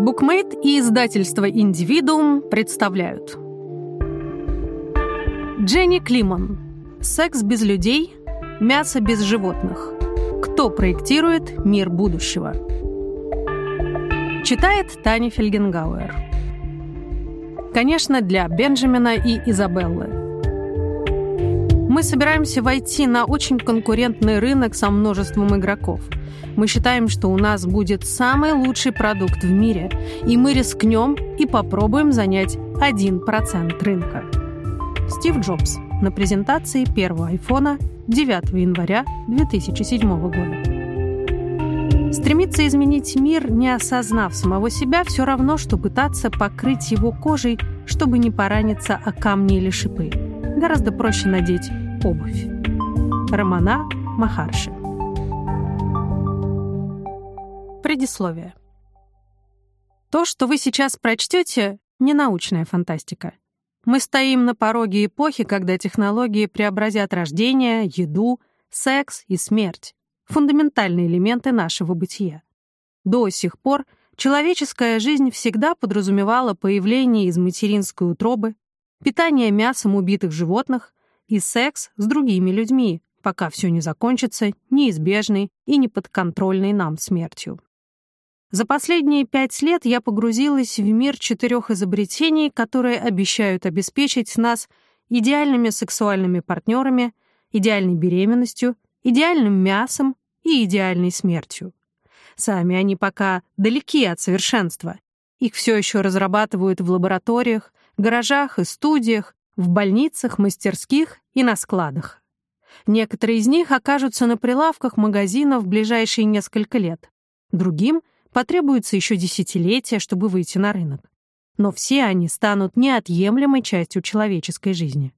Букмейт и издательство «Индивидуум» представляют Дженни Климан «Секс без людей, мясо без животных. Кто проектирует мир будущего?» Читает Таня Фельгенгауэр. Конечно, для Бенджамина и Изабеллы. Мы собираемся войти на очень конкурентный рынок со множеством игроков. Мы считаем, что у нас будет самый лучший продукт в мире, и мы рискнем и попробуем занять 1% рынка. Стив Джобс на презентации первого айфона 9 января 2007 года. Стремиться изменить мир, не осознав самого себя, все равно, что пытаться покрыть его кожей, чтобы не пораниться о камни или шипы. Гораздо проще надеть обувь. Романа Махарши. Предисловие. То, что вы сейчас прочтете, не научная фантастика. Мы стоим на пороге эпохи, когда технологии преобразят рождение, еду, секс и смерть — фундаментальные элементы нашего бытия. До сих пор человеческая жизнь всегда подразумевала появление из материнской утробы, питание мясом убитых животных и секс с другими людьми, пока все не закончится неизбежной и неподконтрольной нам смертью. За последние пять лет я погрузилась в мир четырех изобретений, которые обещают обеспечить нас идеальными сексуальными партнерами, идеальной беременностью, идеальным мясом и идеальной смертью. Сами они пока далеки от совершенства. Их все еще разрабатывают в лабораториях, гаражах и студиях, в больницах, мастерских и на складах. Некоторые из них окажутся на прилавках магазинов в ближайшие несколько лет. Другим потребуется еще десятилетия, чтобы выйти на рынок. Но все они станут неотъемлемой частью человеческой жизни.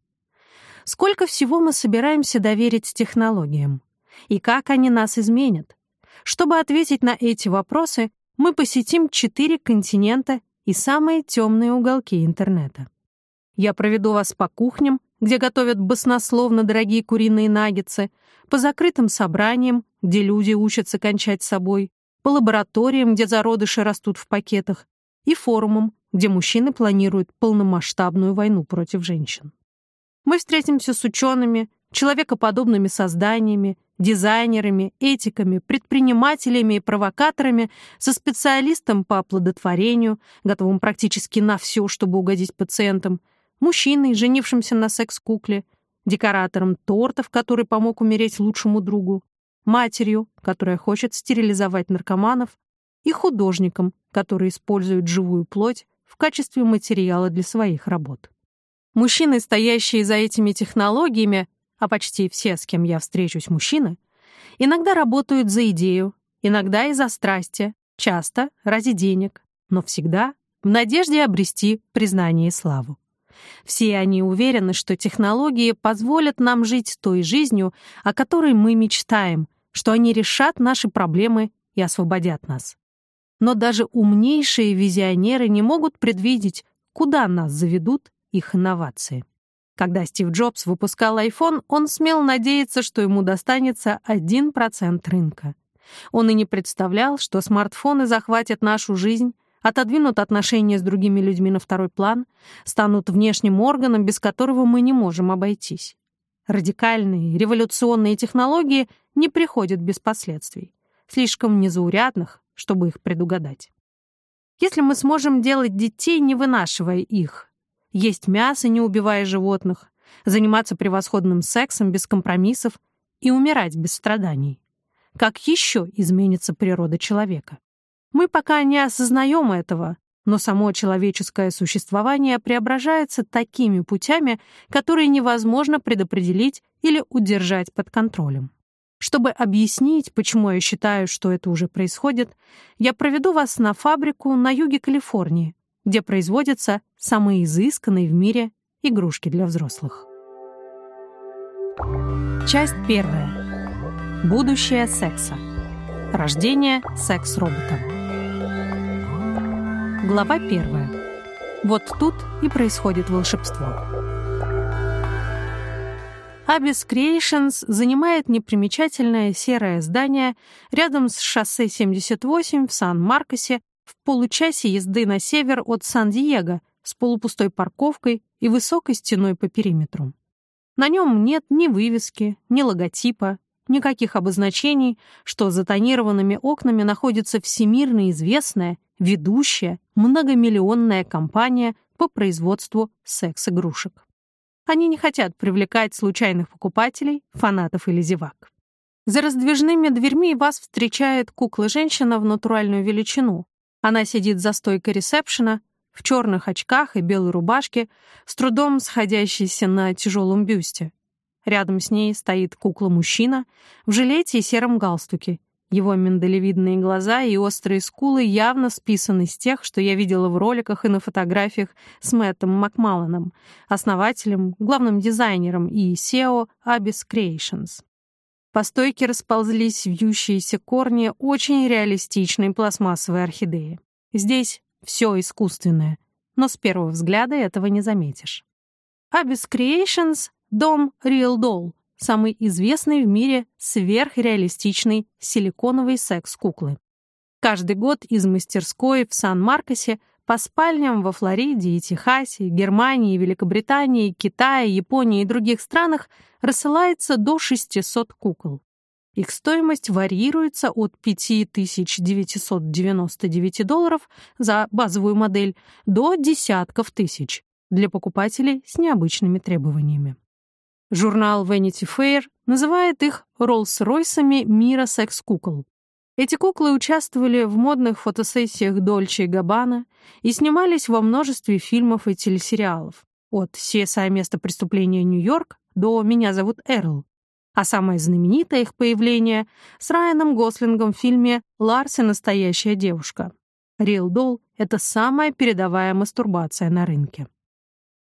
Сколько всего мы собираемся доверить технологиям? И как они нас изменят? Чтобы ответить на эти вопросы, мы посетим четыре континента и самые темные уголки интернета. Я проведу вас по кухням, где готовят баснословно дорогие куриные наггетсы, по закрытым собраниям, где люди учатся кончать собой, по лабораториям, где зародыши растут в пакетах, и форумам, где мужчины планируют полномасштабную войну против женщин. Мы встретимся с учеными, человекоподобными созданиями, дизайнерами, этиками, предпринимателями и провокаторами, со специалистом по оплодотворению, готовым практически на все, чтобы угодить пациентам, мужчиной, женившимся на секс-кукле, декоратором тортов, который помог умереть лучшему другу, матерью, которая хочет стерилизовать наркоманов, и художником, который использует живую плоть в качестве материала для своих работ. Мужчины, стоящие за этими технологиями, а почти все, с кем я встречусь, мужчины, иногда работают за идею, иногда из-за страсти, часто ради денег, но всегда в надежде обрести признание и славу. Все они уверены, что технологии позволят нам жить той жизнью, о которой мы мечтаем, что они решат наши проблемы и освободят нас. Но даже умнейшие визионеры не могут предвидеть, куда нас заведут их инновации. Когда Стив Джобс выпускал iPhone, он смел надеяться, что ему достанется 1% рынка. Он и не представлял, что смартфоны захватят нашу жизнь, отодвинут отношения с другими людьми на второй план, станут внешним органом, без которого мы не можем обойтись. Радикальные, революционные технологии не приходят без последствий, слишком незаурядных, чтобы их предугадать. Если мы сможем делать детей, не вынашивая их, есть мясо, не убивая животных, заниматься превосходным сексом без компромиссов и умирать без страданий, как еще изменится природа человека? Мы пока не осознаем этого, но само человеческое существование преображается такими путями, которые невозможно предопределить или удержать под контролем. Чтобы объяснить, почему я считаю, что это уже происходит, я проведу вас на фабрику на юге Калифорнии, где производятся самые изысканные в мире игрушки для взрослых. Часть первая. Будущее секса. Рождение секс-робота. Глава первая. Вот тут и происходит волшебство. Abyss Creations занимает непримечательное серое здание рядом с шоссе 78 в Сан-Маркосе получасе езды на север от Сан-Диего с полупустой парковкой и высокой стеной по периметру. На нем нет ни вывески, ни логотипа, никаких обозначений, что за тонированными окнами находится всемирно известная, ведущая, многомиллионная компания по производству секс-игрушек. Они не хотят привлекать случайных покупателей, фанатов или зевак. За раздвижными дверьми вас встречает кукла-женщина в натуральную величину. Она сидит за стойкой ресепшена, в черных очках и белой рубашке, с трудом сходящейся на тяжелом бюсте. Рядом с ней стоит кукла-мужчина в жилете и сером галстуке. Его миндалевидные глаза и острые скулы явно списаны с тех, что я видела в роликах и на фотографиях с Мэттом Макмалланом, основателем, главным дизайнером и SEO Abyss Creations. По стойке расползлись вьющиеся корни очень реалистичной пластмассовой орхидеи. Здесь все искусственное, но с первого взгляда этого не заметишь. Abyss Creations — дом Real Doll, самый известный в мире сверхреалистичный силиконовый секс-куклы. Каждый год из мастерской в Сан-Маркосе по спальням во Флориде и Техасе, Германии, Великобритании, Китае, Японии и других странах рассылается до 600 кукол. Их стоимость варьируется от 5999 долларов за базовую модель до десятков тысяч для покупателей с необычными требованиями. Журнал Vanity Fair называет их Роллс-Ройсами мира секс-кукол. Эти куклы участвовали в модных фотосессиях Дольче и Габбана и снимались во множестве фильмов и телесериалов, от «CSI. Место преступления Нью-Йорк» до «Меня зовут Эрл», а самое знаменитое их появление с Райаном Гослингом в фильме «Ларс и настоящая девушка». Real Doll — это самая передовая мастурбация на рынке.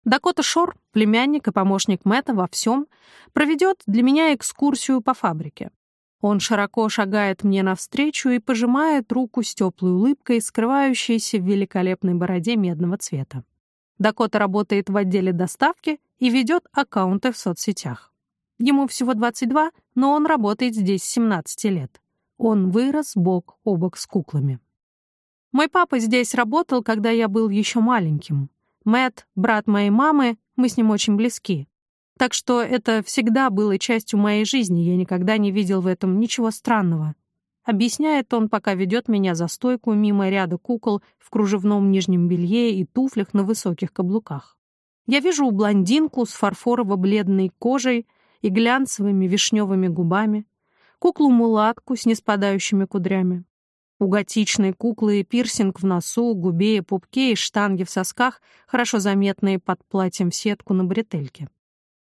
Дакота Шор, племянник и помощник Мэтта во всем, проведет для меня экскурсию по фабрике. Он широко шагает мне навстречу и пожимает руку с теплой улыбкой, скрывающейся в великолепной бороде медного цвета. Дакота работает в отделе доставки и ведет аккаунты в соцсетях. Ему всего 22, но он работает здесь с 17 лет. Он вырос бок о бок с куклами. Мой папа здесь работал, когда я был еще маленьким. Мэт, брат моей мамы, мы с ним очень близки. Так что это всегда было частью моей жизни, я никогда не видел в этом ничего странного. Объясняет он, пока ведет меня за стойку мимо ряда кукол в кружевном нижнем белье и туфлях на высоких каблуках. Я вижу блондинку с фарфорово-бледной кожей, и глянцевыми вишневыми губами, куклу-мулатку с неспадающими кудрями. У готичной куклы пирсинг в носу, губе и пупке и штанги в сосках, хорошо заметные под платьем в сетку на бретельке.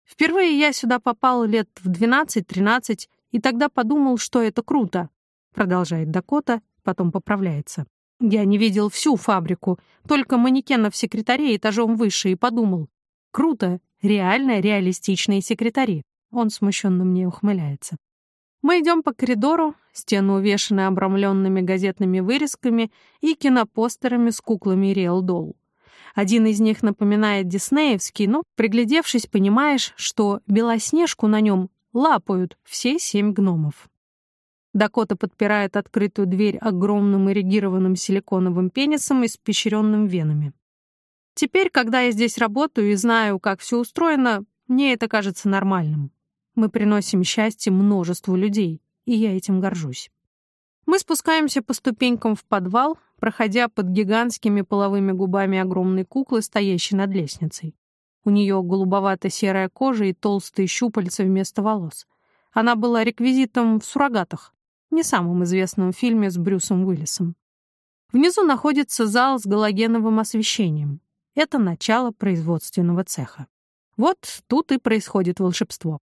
Впервые я сюда попал лет в 12-13, и тогда подумал, что это круто, продолжает Дакота, потом поправляется. Я не видел всю фабрику, только манекенов-секретарей этажом выше, и подумал, круто, реально реалистичные секретари. Он смущенно мне ухмыляется. Мы идем по коридору, стены увешаны обрамленными газетными вырезками и кинопостерами с куклами Риэл Долл. Один из них напоминает диснеевский, но, приглядевшись, понимаешь, что Белоснежку на нем лапают все семь гномов. Дакота подпирает открытую дверь огромным эрегированным силиконовым пенисом, испещренным венами. Теперь, когда я здесь работаю и знаю, как все устроено, мне это кажется нормальным. Мы приносим счастье множеству людей, и я этим горжусь. Мы спускаемся по ступенькам в подвал, проходя под гигантскими половыми губами огромной куклы, стоящей над лестницей. У нее голубовато-серая кожа и толстые щупальца вместо волос. Она была реквизитом в «Суррогатах», не самом известном фильме с Брюсом Уиллисом. Внизу находится зал с галогеновым освещением. Это начало производственного цеха. Вот тут и происходит волшебство.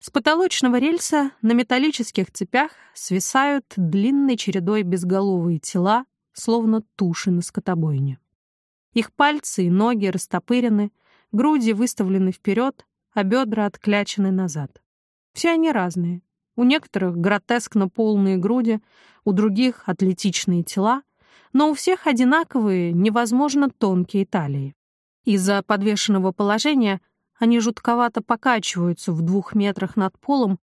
С потолочного рельса на металлических цепях свисают длинной чередой безголовые тела, словно туши на скотобойне. Их пальцы и ноги растопырены, груди выставлены вперед, а бедра отклячены назад. Все они разные. У некоторых гротескно полные груди, у других атлетичные тела, но у всех одинаковые, невозможно тонкие талии. Из-за подвешенного положения они жутковато покачиваются в двух метрах над полом,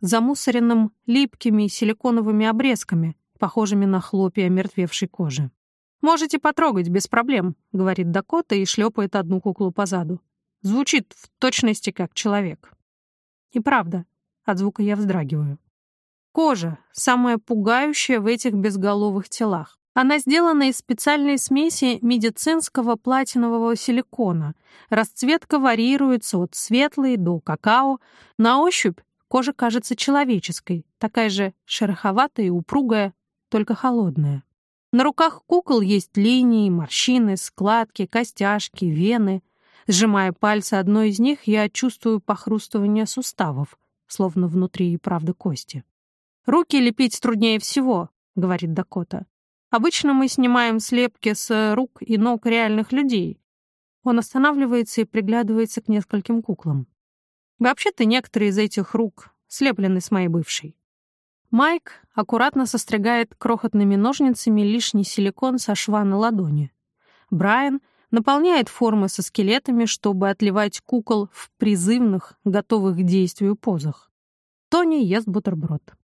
замусоренным липкими силиконовыми обрезками, похожими на хлопья мертвевшей кожи. «Можете потрогать без проблем», — говорит Дакота и шлепает одну куклу по заду. Звучит в точности как человек. И правда, от звука я вздрагиваю. Кожа — самая пугающая в этих безголовых телах. Она сделана из специальной смеси медицинского платинового силикона. Расцветка варьируется от светлой до какао. На ощупь кожа кажется человеческой, такая же шероховатая и упругая, только холодная. На руках кукол есть линии, морщины, складки, костяшки, вены. Сжимая пальцы одной из них, я чувствую похрустывание суставов, словно внутри и правда кости. «Руки лепить труднее всего», — говорит Дакота. Обычно мы снимаем слепки с рук и ног реальных людей. Он останавливается и приглядывается к нескольким куклам. Вообще-то некоторые из этих рук слеплены с моей бывшей. Майк аккуратно состригает крохотными ножницами лишний силикон со шва на ладони. Брайан наполняет формы со скелетами, чтобы отливать кукол в призывных, готовых к действию позах. Тони ест бутерброд.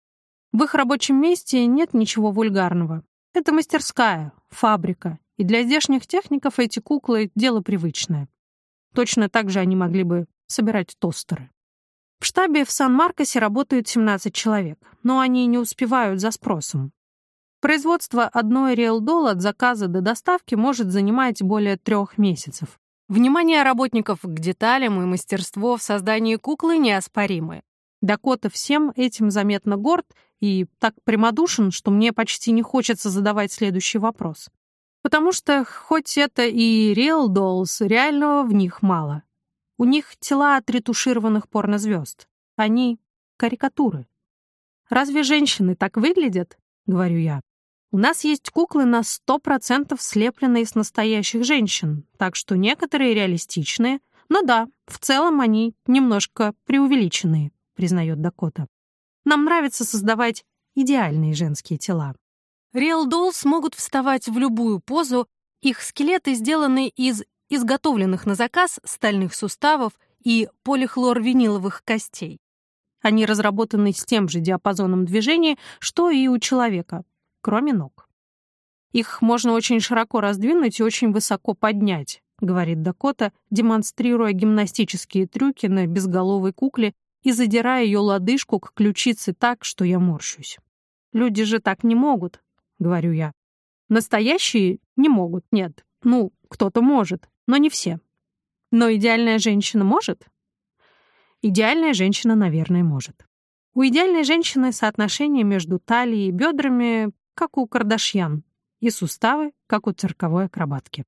В их рабочем месте нет ничего вульгарного. Это мастерская, фабрика, и для здешних техников эти куклы — дело привычное. Точно так же они могли бы собирать тостеры. В штабе в Сан-Маркосе работают 17 человек, но они не успевают за спросом. Производство одной риэлдол от заказа до доставки может занимать более трех месяцев. Внимание работников к деталям и мастерство в создании куклы неоспоримы. Дакота всем этим заметно горд и так прямодушен, что мне почти не хочется задавать следующий вопрос. Потому что, хоть это и Real реального в них мало. У них тела отретушированных порнозвезд. Они — карикатуры. «Разве женщины так выглядят?» — говорю я. «У нас есть куклы на сто процентов слепленные из настоящих женщин, так что некоторые реалистичные, но да, в целом они немножко преувеличенные», — признает Дакота. Нам нравится создавать идеальные женские тела. Real Dolls могут вставать в любую позу, их скелеты сделаны из изготовленных на заказ стальных суставов и полихлорвиниловых костей. Они разработаны с тем же диапазоном движения, что и у человека, кроме ног. Их можно очень широко раздвинуть и очень высоко поднять, говорит Дакота, демонстрируя гимнастические трюки на безголовой кукле и задирая ее лодыжку к ключице так, что я морщусь. «Люди же так не могут», — говорю я. «Настоящие не могут, нет. Ну, кто-то может, но не все. Но идеальная женщина может?» Идеальная женщина, наверное, может. У идеальной женщины соотношение между талией и бедрами, как у Кардашьян, и суставы, как у цирковой акробатки.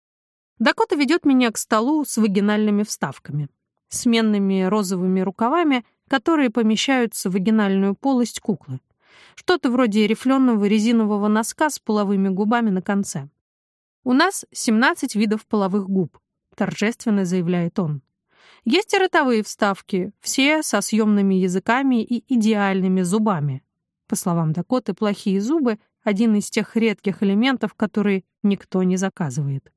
Дакота ведет меня к столу с вагинальными вставками, сменными розовыми рукавами которые помещаются в вагинальную полость куклы. Что-то вроде рифленого резинового носка с половыми губами на конце. «У нас 17 видов половых губ», — торжественно заявляет он. Есть и ротовые вставки, все со съемными языками и идеальными зубами. По словам Дакоты, плохие зубы — один из тех редких элементов, которые никто не заказывает.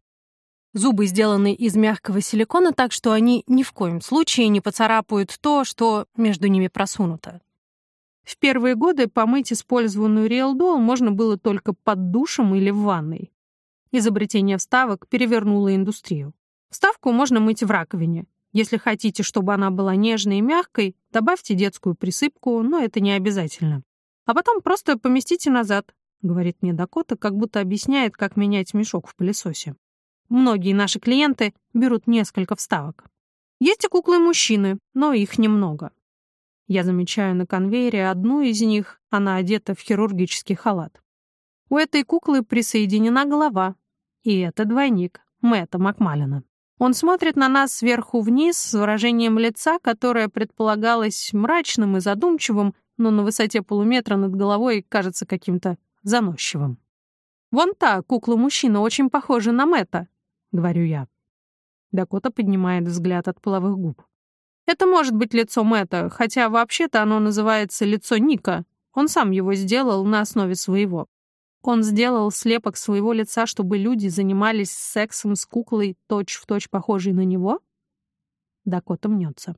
Зубы сделаны из мягкого силикона, так что они ни в коем случае не поцарапают то, что между ними просунуто. В первые годы помыть использованную риэлдол можно было только под душем или в ванной. Изобретение вставок перевернуло индустрию. Вставку можно мыть в раковине. Если хотите, чтобы она была нежной и мягкой, добавьте детскую присыпку, но это не обязательно. А потом просто поместите назад, говорит мне Дакота, как будто объясняет, как менять мешок в пылесосе. Многие наши клиенты берут несколько вставок. Есть и куклы-мужчины, но их немного. Я замечаю на конвейере одну из них, она одета в хирургический халат. У этой куклы присоединена голова, и это двойник Мэтта Макмалина. Он смотрит на нас сверху вниз с выражением лица, которое предполагалось мрачным и задумчивым, но на высоте полуметра над головой кажется каким-то заносчивым. Вон та кукла-мужчина очень похожа на Мэтта, говорю я. Дакота поднимает взгляд от половых губ. Это может быть лицо Мэтта, хотя вообще-то оно называется лицо Ника. Он сам его сделал на основе своего. Он сделал слепок своего лица, чтобы люди занимались сексом с куклой, точь-в-точь точь похожей на него? Дакота мнется.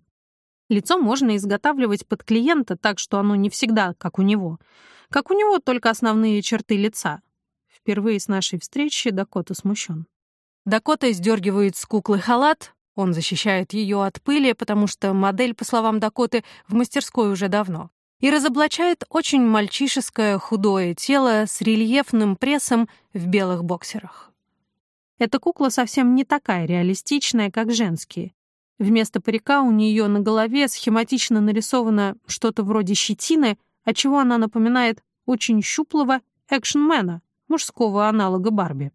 Лицо можно изготавливать под клиента так, что оно не всегда как у него. Как у него, только основные черты лица впервые с нашей встречи Дакота смущен. Дакота сдергивает с куклы халат, он защищает ее от пыли, потому что модель, по словам Дакоты, в мастерской уже давно, и разоблачает очень мальчишеское худое тело с рельефным прессом в белых боксерах. Эта кукла совсем не такая реалистичная, как женские. Вместо парика у нее на голове схематично нарисовано что-то вроде щетины, отчего она напоминает очень щуплого экшенмена, мужского аналога Барби.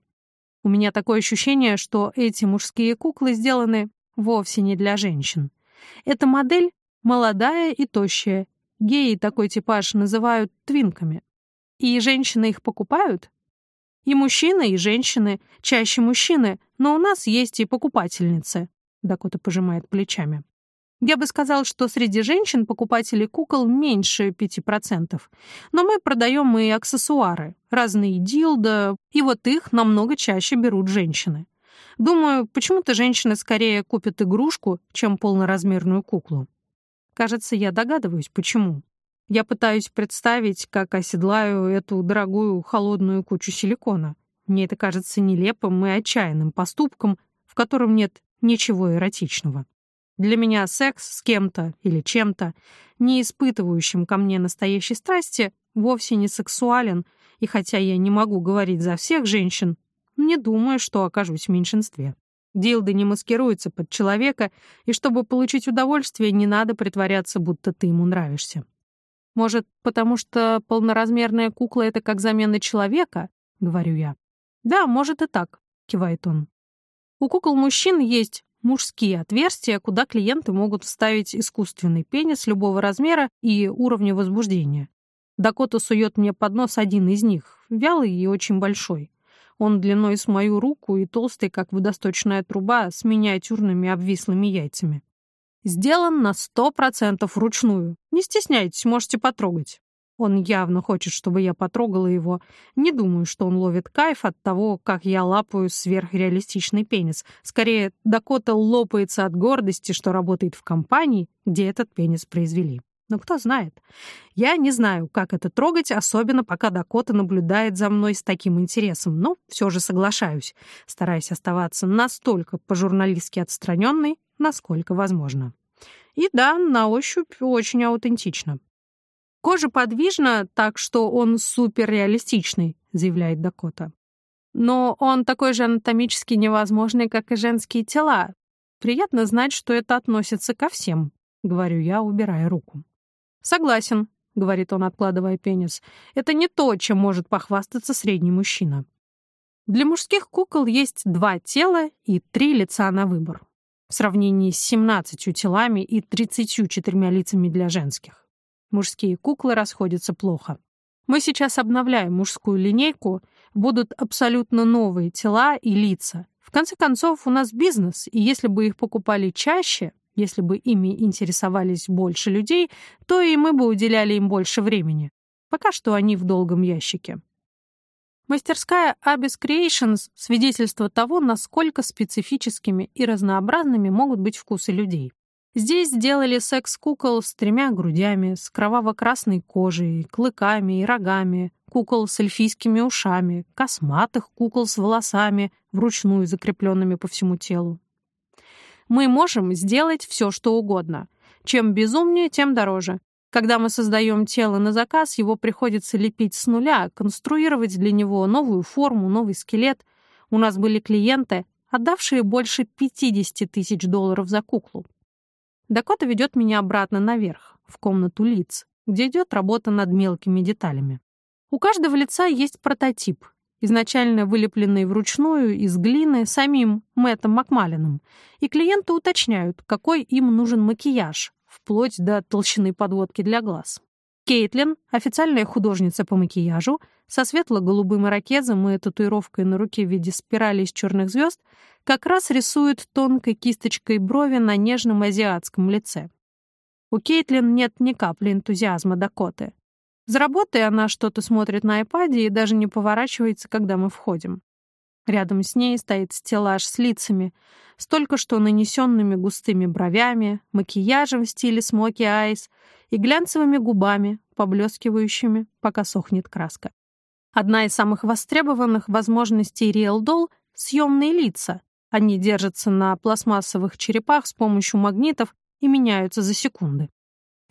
У меня такое ощущение, что эти мужские куклы сделаны вовсе не для женщин. Эта модель молодая и тощая. Геи такой типаж называют твинками. И женщины их покупают? И мужчины, и женщины, чаще мужчины, но у нас есть и покупательницы. Дакота пожимает плечами. Я бы сказал, что среди женщин покупателей кукол меньше 5%. Но мы продаем и аксессуары, разные дилдо, и вот их намного чаще берут женщины. Думаю, почему-то женщины скорее купят игрушку, чем полноразмерную куклу. Кажется, я догадываюсь, почему. Я пытаюсь представить, как оседлаю эту дорогую холодную кучу силикона. Мне это кажется нелепым и отчаянным поступком, в котором нет ничего эротичного. Для меня секс с кем-то или чем-то, не испытывающим ко мне настоящей страсти, вовсе не сексуален, и хотя я не могу говорить за всех женщин, не думаю, что окажусь в меньшинстве. Дилды не маскируются под человека, и чтобы получить удовольствие, не надо притворяться, будто ты ему нравишься. Может, потому что полноразмерная кукла — это как замена человека, — говорю я. Да, может и так, — кивает он. У кукол мужчин есть мужские отверстия, куда клиенты могут вставить искусственный пенис любого размера и уровня возбуждения. Дакота сует мне под нос один из них, вялый и очень большой. Он длиной с мою руку и толстый, как водосточная труба, с миниатюрными обвислыми яйцами. Сделан на сто процентов вручную. Не стесняйтесь, можете потрогать. Он явно хочет, чтобы я потрогала его. Не думаю, что он ловит кайф от того, как я лапаю сверхреалистичный пенис. Скорее, Дакота лопается от гордости, что работает в компании, где этот пенис произвели. Но кто знает. Я не знаю, как это трогать, особенно пока Дакота наблюдает за мной с таким интересом, но все же соглашаюсь, стараясь оставаться настолько по-журналистски отстраненной, насколько возможно. И да, на ощупь очень аутентично. Кожа подвижна, так что он суперреалистичный, заявляет Дакота. Но он такой же анатомически невозможный, как и женские тела. Приятно знать, что это относится ко всем, говорю я, убирая руку. Согласен, говорит он, откладывая пенис. Это не то, чем может похвастаться средний мужчина. Для мужских кукол есть два тела и три лица на выбор, в сравнении с 17 телами и 34 лицами для женских. Мужские куклы расходятся плохо. Мы сейчас обновляем мужскую линейку, будут абсолютно новые тела и лица. В конце концов, у нас бизнес, и если бы их покупали чаще, если бы ими интересовались больше людей, то и мы бы уделяли им больше времени. Пока что они в долгом ящике. Мастерская Abyss Creations — свидетельство того, насколько специфическими и разнообразными могут быть вкусы людей. Здесь сделали секс-кукол с тремя грудями, с кроваво-красной кожей, клыками и рогами, кукол с эльфийскими ушами, косматых кукол с волосами, вручную закрепленными по всему телу. Мы можем сделать все, что угодно. Чем безумнее, тем дороже. Когда мы создаем тело на заказ, его приходится лепить с нуля, конструировать для него новую форму, новый скелет. У нас были клиенты, отдавшие больше 50 тысяч долларов за куклу. Дакота ведет меня обратно наверх, в комнату лиц, где идет работа над мелкими деталями. У каждого лица есть прототип, изначально вылепленный вручную из глины самим Мэттом Макмалином, и клиенты уточняют, какой им нужен макияж, вплоть до толщины подводки для глаз. Кейтлин, официальная художница по макияжу, со светло-голубым ирокезом и татуировкой на руке в виде спирали из черных звезд, как раз рисует тонкой кисточкой брови на нежном азиатском лице. У Кейтлин нет ни капли энтузиазма Дакоты. За работой она что-то смотрит на айпаде и даже не поворачивается, когда мы входим. Рядом с ней стоит стеллаж с лицами, столько что нанесенными густыми бровями, макияжем в стиле смоки айс и глянцевыми губами, поблескивающими, пока сохнет краска. Одна из самых востребованных возможностей RealDoll — съемные лица. Они держатся на пластмассовых черепах с помощью магнитов и меняются за секунды.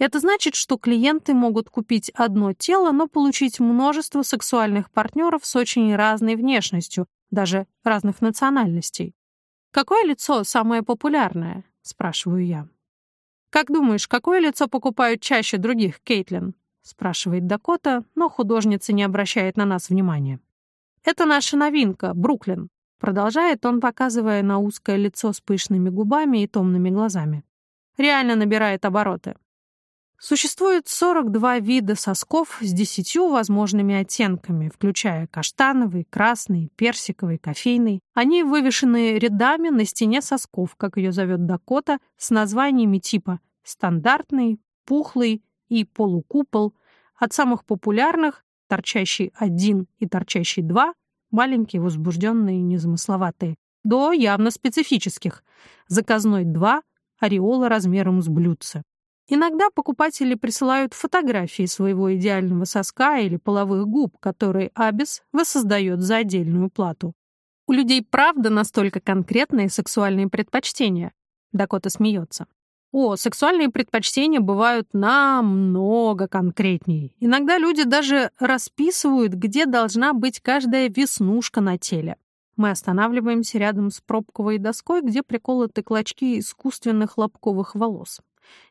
Это значит, что клиенты могут купить одно тело, но получить множество сексуальных партнеров с очень разной внешностью, даже разных национальностей. «Какое лицо самое популярное?» — спрашиваю я. «Как думаешь, какое лицо покупают чаще других, Кейтлин?» — спрашивает Дакота, но художница не обращает на нас внимания. «Это наша новинка, Бруклин», — продолжает он, показывая на узкое лицо с пышными губами и томными глазами. «Реально набирает обороты. Существует 42 вида сосков с 10 возможными оттенками, включая каштановый, красный, персиковый, кофейный. Они вывешены рядами на стене сосков, как ее зовет Дакота, с названиями типа «стандартный», «пухлый» и «полукупол», от самых популярных торчащий один и торчащий два, маленькие, возбужденные, незамысловатые, до явно специфических, заказной два, ореола размером с блюдце. Иногда покупатели присылают фотографии своего идеального соска или половых губ, которые Абис воссоздает за отдельную плату. У людей правда настолько конкретные сексуальные предпочтения? Дакота смеется. О, сексуальные предпочтения бывают намного конкретнее. Иногда люди даже расписывают, где должна быть каждая веснушка на теле. Мы останавливаемся рядом с пробковой доской, где приколоты клочки искусственных лобковых волос.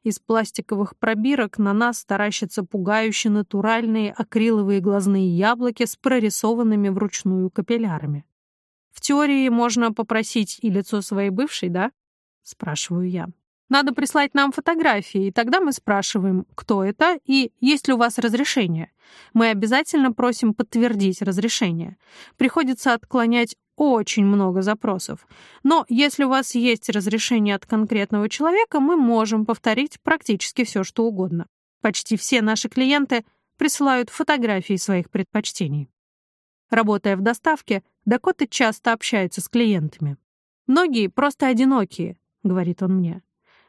Из пластиковых пробирок на нас таращатся пугающе натуральные акриловые глазные яблоки с прорисованными вручную капиллярами. «В теории можно попросить и лицо своей бывшей, да?» — спрашиваю я. «Надо прислать нам фотографии, и тогда мы спрашиваем, кто это и есть ли у вас разрешение. Мы обязательно просим подтвердить разрешение. Приходится отклонять очень много запросов. Но если у вас есть разрешение от конкретного человека, мы можем повторить практически все, что угодно. Почти все наши клиенты присылают фотографии своих предпочтений. Работая в доставке, Дакота часто общается с клиентами. «Многие просто одинокие», — говорит он мне.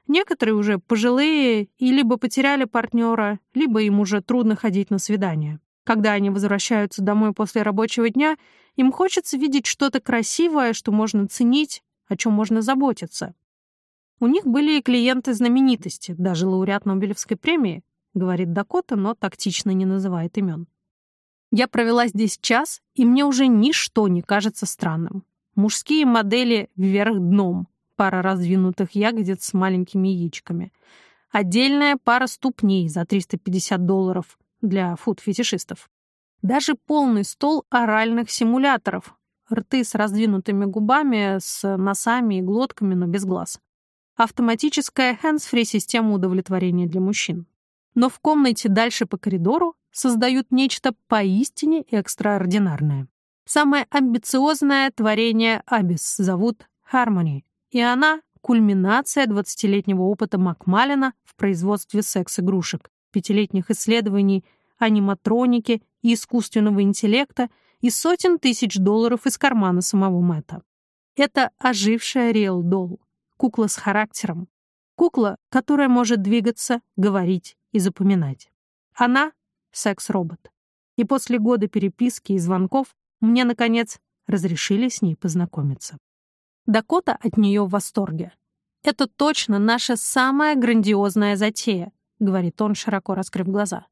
Некоторые уже пожилые и либо потеряли партнера, либо им уже трудно ходить на свидания. Когда они возвращаются домой после рабочего дня, им хочется видеть что-то красивое, что можно ценить, о чем можно заботиться. У них были и клиенты знаменитости, даже лауреат Нобелевской премии, говорит Дакота, но тактично не называет имен. Я провела здесь час, и мне уже ничто не кажется странным. Мужские модели вверх дном, пара раздвинутых ягодиц с маленькими яичками. Отдельная пара ступней за 350 долларов, для фуд-фетишистов. Даже полный стол оральных симуляторов, рты с раздвинутыми губами, с носами и глотками, но без глаз. Автоматическая hands-free система удовлетворения для мужчин. Но в комнате дальше по коридору создают нечто поистине экстраординарное. Самое амбициозное творение Абис зовут Harmony, и она — кульминация 20-летнего опыта Макмалина в производстве секс-игрушек, пятилетних исследований аниматроники и искусственного интеллекта и сотен тысяч долларов из кармана самого Мэтта. Это ожившая Реал Долл, кукла с характером, кукла, которая может двигаться, говорить и запоминать. Она — секс-робот. И после года переписки и звонков мне, наконец, разрешили с ней познакомиться. Дакота от нее в восторге. Это точно наша самая грандиозная затея, говорит он, широко раскрыв глаза.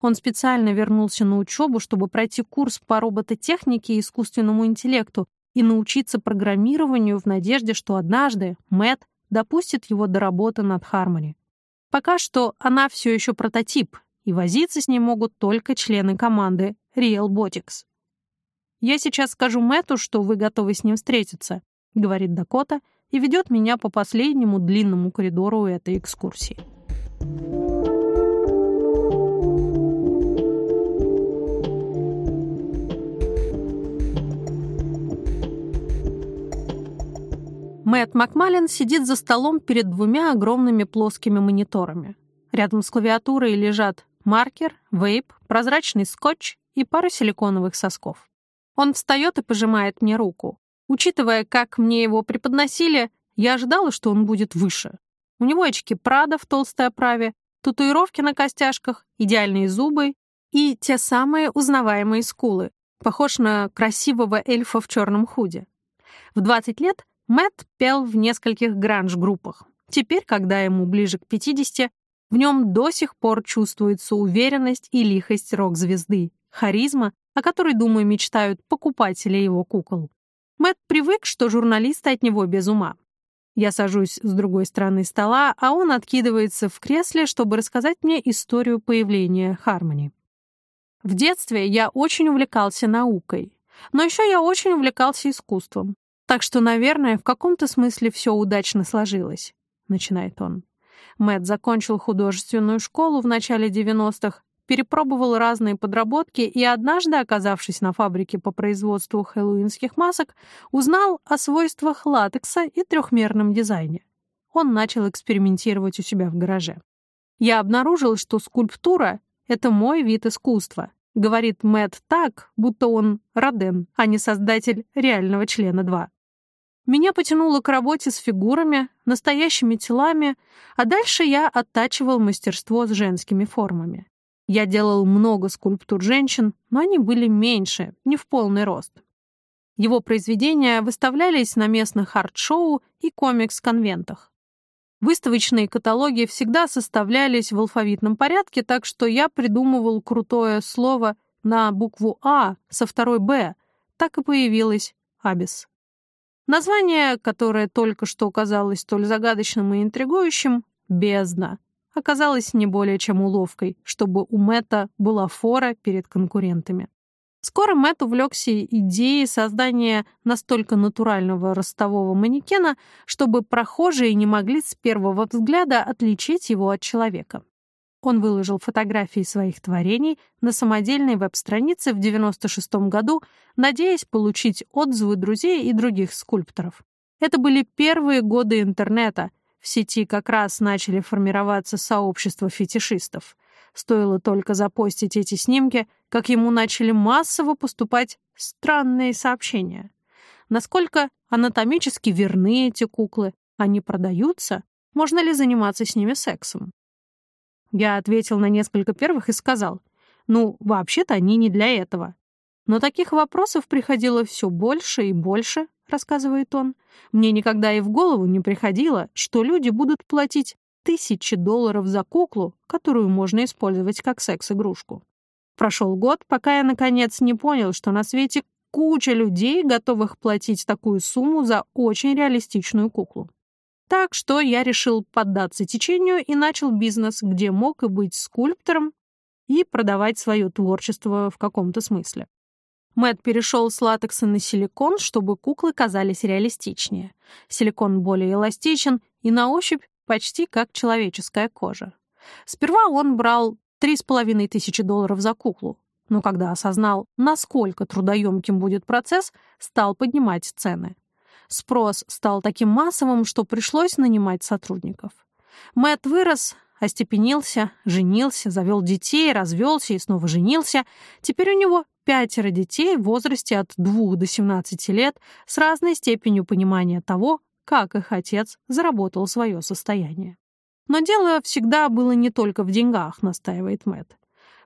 Он специально вернулся на учебу, чтобы пройти курс по робототехнике и искусственному интеллекту и научиться программированию в надежде, что однажды Мэтт допустит его до работы над Хармони. Пока что она все еще прототип, и возиться с ней могут только члены команды Real Botics. «Я сейчас скажу Мэтту, что вы готовы с ним встретиться», — говорит Дакота и ведет меня по последнему длинному коридору этой экскурсии. Мэтт Макмалин сидит за столом перед двумя огромными плоскими мониторами. Рядом с клавиатурой лежат маркер, вейп, прозрачный скотч и пара силиконовых сосков. Он встает и пожимает мне руку. Учитывая, как мне его преподносили, я ожидала, что он будет выше. У него очки Прада в толстой оправе, татуировки на костяшках, идеальные зубы и те самые узнаваемые скулы. Похож на красивого эльфа в черном худе. В 20 лет Мэтт пел в нескольких гранж-группах. Теперь, когда ему ближе к 50, в нем до сих пор чувствуется уверенность и лихость рок-звезды, харизма, о которой, думаю, мечтают покупатели его кукол. Мэтт привык, что журналисты от него без ума. Я сажусь с другой стороны стола, а он откидывается в кресле, чтобы рассказать мне историю появления Хармони. В детстве я очень увлекался наукой, но еще я очень увлекался искусством. Так что, наверное, в каком-то смысле все удачно сложилось, начинает он. Мэтт закончил художественную школу в начале 90-х, перепробовал разные подработки и однажды, оказавшись на фабрике по производству хэллоуинских масок, узнал о свойствах латекса и трехмерном дизайне. Он начал экспериментировать у себя в гараже. «Я обнаружил, что скульптура — это мой вид искусства», говорит Мэтт так, будто он Роден, а не создатель реального члена 2. Меня потянуло к работе с фигурами, настоящими телами, а дальше я оттачивал мастерство с женскими формами. Я делал много скульптур женщин, но они были меньше, не в полный рост. Его произведения выставлялись на местных арт-шоу и комикс-конвентах. Выставочные каталоги всегда составлялись в алфавитном порядке, так что я придумывал крутое слово на букву «А» со второй «Б». Так и появилось «Абис». Название, которое только что казалось столь загадочным и интригующим — «Бездна», оказалась не более чем уловкой, чтобы у Мэтта была фора перед конкурентами. Скоро Мэтт увлекся идеей создания настолько натурального ростового манекена, чтобы прохожие не могли с первого взгляда отличить его от человека. Он выложил фотографии своих творений на самодельной веб-странице в 96 году, надеясь получить отзывы друзей и других скульпторов. Это были первые годы интернета, в сети как раз начали формироваться сообщества фетишистов. Стоило только запостить эти снимки, как ему начали массово поступать странные сообщения. Насколько анатомически верны эти куклы? Они продаются? Можно ли заниматься с ними сексом? Я ответил на несколько первых и сказал, ну, вообще-то они не для этого. Но таких вопросов приходило все больше и больше, рассказывает он. Мне никогда и в голову не приходило, что люди будут платить тысячи долларов за куклу, которую можно использовать как секс-игрушку. Прошел год, пока я, наконец, не понял, что на свете куча людей, готовых платить такую сумму за очень реалистичную куклу. Так что я решил поддаться течению и начал бизнес, где мог и быть скульптором, и продавать свое творчество в каком-то смысле. Мэтт перешел с латекса на силикон, чтобы куклы казались реалистичнее. Силикон более эластичен и на ощупь почти как человеческая кожа. Сперва он брал три с половиной тысячи долларов за куклу, но когда осознал, насколько трудоемким будет процесс, стал поднимать цены. Спрос стал таким массовым, что пришлось нанимать сотрудников. Мэтт вырос, остепенился, женился, завел детей, развелся и снова женился. Теперь у него пятеро детей в возрасте от 2 до 17 лет с разной степенью понимания того, как их отец заработал свое состояние. Но дело всегда было не только в деньгах, настаивает Мэтт.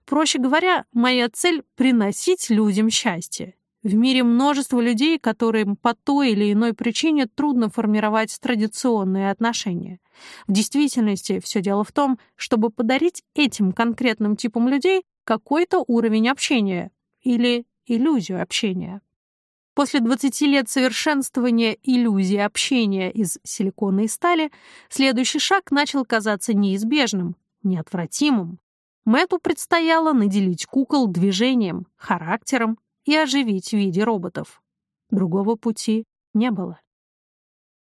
Проще говоря, моя цель — приносить людям счастье. В мире множество людей, которым по той или иной причине трудно формировать традиционные отношения. В действительности все дело в том, чтобы подарить этим конкретным типам людей какой-то уровень общения, или иллюзию общения. После 20 лет совершенствования иллюзии общения из силикона и стали, следующий шаг начал казаться неизбежным, неотвратимым. Мэту предстояло наделить кукол движением, характером и оживить в виде роботов. Другого пути не было.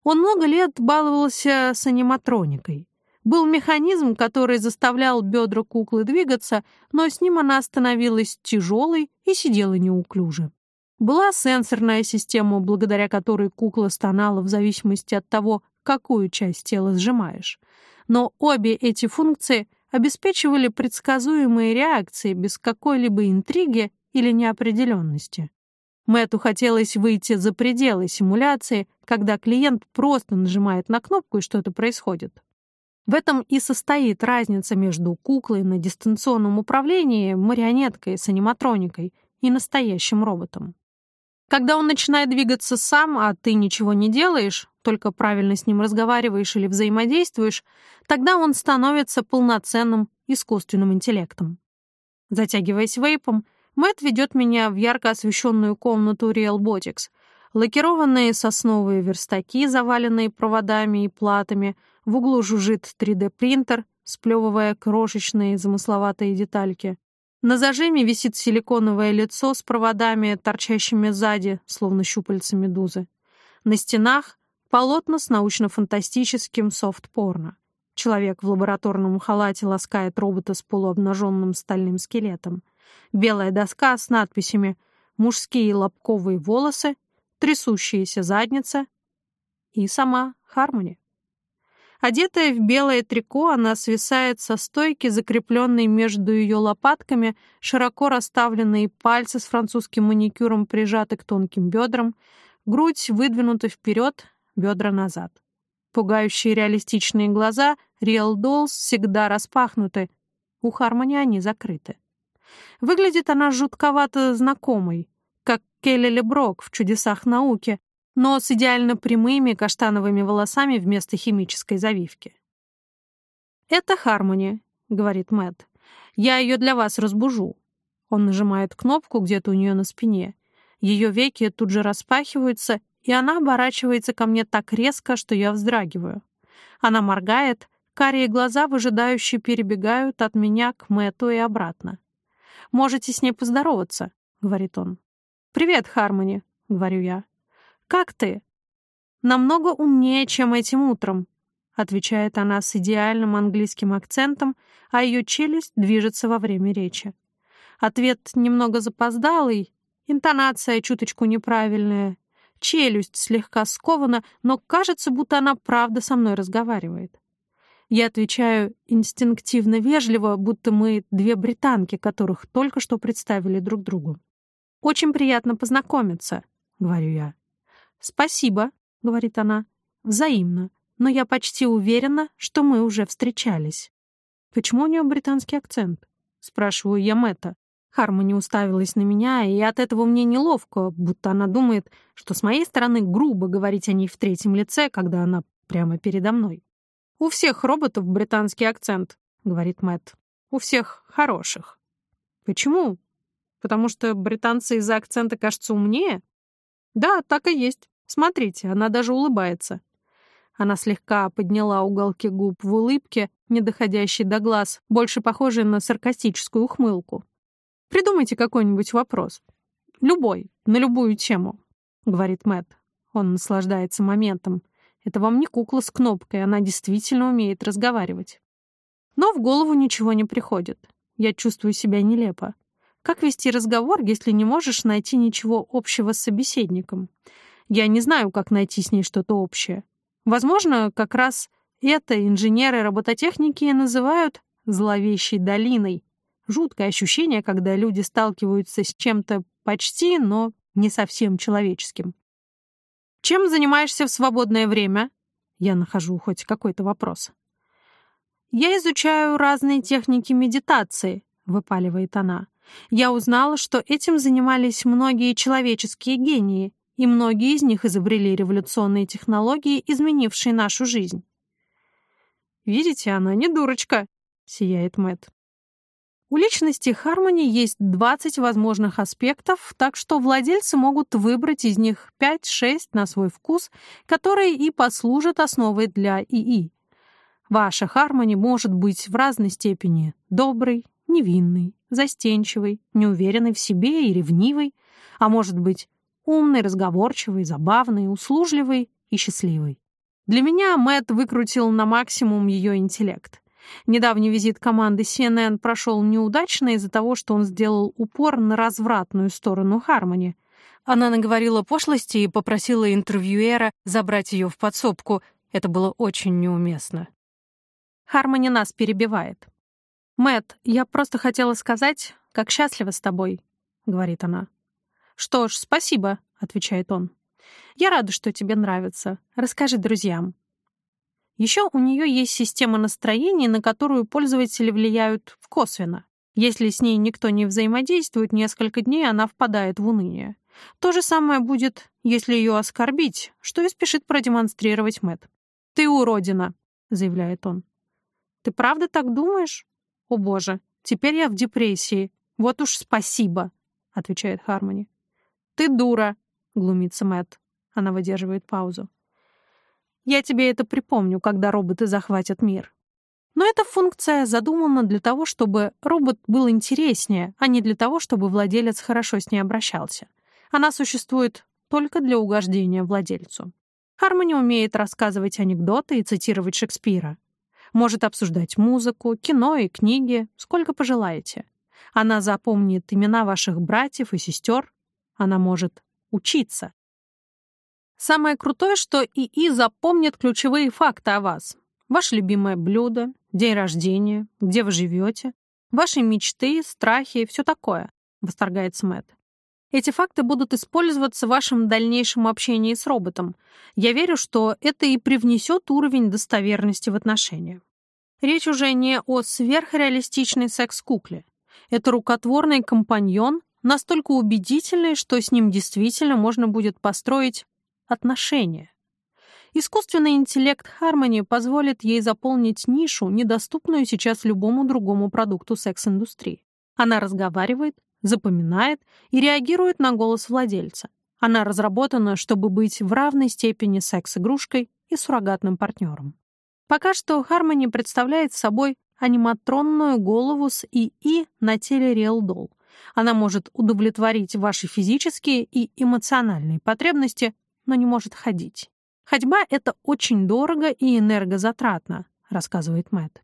Он много лет баловался с аниматроникой. Был механизм, который заставлял бедра куклы двигаться, но с ним она становилась тяжелой и сидела неуклюже. Была сенсорная система, благодаря которой кукла стонала в зависимости от того, какую часть тела сжимаешь. Но обе эти функции обеспечивали предсказуемые реакции без какой-либо интриги или неопределенности. Мэтту хотелось выйти за пределы симуляции, когда клиент просто нажимает на кнопку и что-то происходит. В этом и состоит разница между куклой на дистанционном управлении, марионеткой с аниматроникой и настоящим роботом. Когда он начинает двигаться сам, а ты ничего не делаешь, только правильно с ним разговариваешь или взаимодействуешь, тогда он становится полноценным искусственным интеллектом. Затягиваясь вейпом, Мэтт ведет меня в ярко освещенную комнату Realbotics. Лакированные сосновые верстаки, заваленные проводами и платами, в углу жужжит 3D-принтер, сплевывая крошечные замысловатые детальки. На зажиме висит силиконовое лицо с проводами, торчащими сзади, словно щупальца медузы. На стенах полотна с научно-фантастическим софт-порно. Человек в лабораторном халате ласкает робота с полуобнаженным стальным скелетом. Белая доска с надписями «Мужские лобковые волосы», «Трясущаяся задница» и сама Хармони. Одетая в белое трико, она свисает со стойки, закрепленной между ее лопатками, широко расставленные пальцы с французским маникюром прижаты к тонким бедрам, грудь выдвинута вперед, бедра назад. Пугающие реалистичные глаза Real Dolls всегда распахнуты, у Хармони они закрыты. Выглядит она жутковато знакомой, как Келли Леброк в «Чудесах науки», но с идеально прямыми каштановыми волосами вместо химической завивки. «Это Хармони», — говорит Мэтт. «Я ее для вас разбужу». Он нажимает кнопку где-то у нее на спине. Ее веки тут же распахиваются, и она оборачивается ко мне так резко, что я вздрагиваю. Она моргает, карие глаза выжидающе перебегают от меня к Мэтту и обратно. «Можете с ней поздороваться», — говорит он. «Привет, Хармони», — говорю я. «Как ты?» «Намного умнее, чем этим утром», — отвечает она с идеальным английским акцентом, а ее челюсть движется во время речи. Ответ немного запоздалый, интонация чуточку неправильная, челюсть слегка скована, но кажется, будто она правда со мной разговаривает. Я отвечаю инстинктивно вежливо, будто мы две британки, которых только что представили друг другу. «Очень приятно познакомиться», — говорю я. «Спасибо», — говорит она, — «взаимно, но я почти уверена, что мы уже встречались». «Почему у нее британский акцент?» — спрашиваю я Мэтта. Хармони уставилась на меня, и от этого мне неловко, будто она думает, что с моей стороны грубо говорить о ней в третьем лице, когда она прямо передо мной. «У всех роботов британский акцент», — говорит Мэтт. «У всех хороших». «Почему? Потому что британцы из-за акцента кажутся умнее?» «Да, так и есть. Смотрите, она даже улыбается». Она слегка подняла уголки губ в улыбке, не доходящей до глаз, больше похожей на саркастическую ухмылку. «Придумайте какой-нибудь вопрос. Любой, на любую тему», — говорит Мэтт. Он наслаждается моментом. Это вам не кукла с кнопкой, она действительно умеет разговаривать. Но в голову ничего не приходит. Я чувствую себя нелепо. Как вести разговор, если не можешь найти ничего общего с собеседником? Я не знаю, как найти с ней что-то общее. Возможно, как раз это инженеры робототехники называют «зловещей долиной». Жуткое ощущение, когда люди сталкиваются с чем-то почти, но не совсем человеческим. «Чем занимаешься в свободное время?» Я нахожу хоть какой-то вопрос. «Я изучаю разные техники медитации», — выпаливает она. «Я узнала, что этим занимались многие человеческие гении, и многие из них изобрели революционные технологии, изменившие нашу жизнь. «Видите, она не дурочка», — сияет Мэтт. У личности Harmony есть 20 возможных аспектов, так что владельцы могут выбрать из них 5-6 на свой вкус, которые и послужат основой для ИИ. Ваша Harmony может быть в разной степени добрый, невинный, застенчивый, неуверенный в себе и ревнивый, а может быть Умный, разговорчивый, забавный, услужливый и счастливый. Для меня Мэтт выкрутил на максимум ее интеллект. Недавний визит команды CNN прошел неудачно из-за того, что он сделал упор на развратную сторону Хармони. Она наговорила пошлости и попросила интервьюера забрать ее в подсобку. Это было очень неуместно. Хармони нас перебивает. Мэтт, я просто хотела сказать, как счастлива с тобой», — говорит она. «Что ж, спасибо», — отвечает он. «Я рада, что тебе нравится. Расскажи друзьям». Еще у нее есть система настроений, на которую пользователи влияют косвенно. Если с ней никто не взаимодействует несколько дней, она впадает в уныние. То же самое будет, если ее оскорбить, что и спешит продемонстрировать Мэт. «Ты уродина», — заявляет он. «Ты правда так думаешь? О боже, теперь я в депрессии. Вот уж спасибо», — отвечает Хармони. «Ты дура», — глумится Мэт. Она выдерживает паузу. «Я тебе это припомню, когда роботы захватят мир». Но эта функция задумана для того, чтобы робот был интереснее, а не для того, чтобы владелец хорошо с ней обращался. Она существует только для угождения владельцу. Хармони умеет рассказывать анекдоты и цитировать Шекспира. Может обсуждать музыку, кино и книги, сколько пожелаете. Она запомнит имена ваших братьев и сестер. Она может учиться. Самое крутое, что ИИ запомнит ключевые факты о вас. Ваше любимое блюдо, день рождения, где вы живете, ваши мечты, страхи и все такое, восторгается Мэтт. Эти факты будут использоваться в вашем дальнейшем общении с роботом. Я верю, что это и привнесет уровень достоверности в отношения. Речь уже не о сверхреалистичной секс-кукле. Это рукотворный компаньон, настолько убедительный, что с ним действительно можно будет построить отношения. Искусственный интеллект Harmony позволит ей заполнить нишу, недоступную сейчас любому другому продукту секс-индустрии. Она разговаривает, запоминает и реагирует на голос владельца. Она разработана, чтобы быть в равной степени секс-игрушкой и суррогатным партнером. Пока что Harmony представляет собой аниматронную голову с ИИ на теле Real Doll. Она может удовлетворить ваши физические и эмоциональные потребности, но не может ходить. Ходьба — это очень дорого и энергозатратно, рассказывает Мэтт.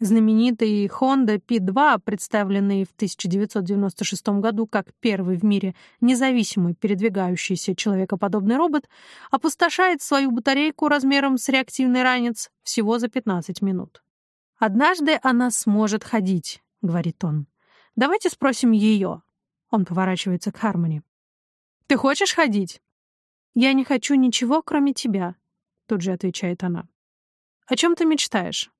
Знаменитый Honda P2, представленный в 1996 году как первый в мире независимый передвигающийся человекоподобный робот, опустошает свою батарейку размером с реактивный ранец всего за 15 минут. «Однажды она сможет ходить», — говорит он. «Давайте спросим ее». Он поворачивается к Хармони. «Ты хочешь ходить?» «Я не хочу ничего, кроме тебя», — тут же отвечает она. «О чем ты мечтаешь?»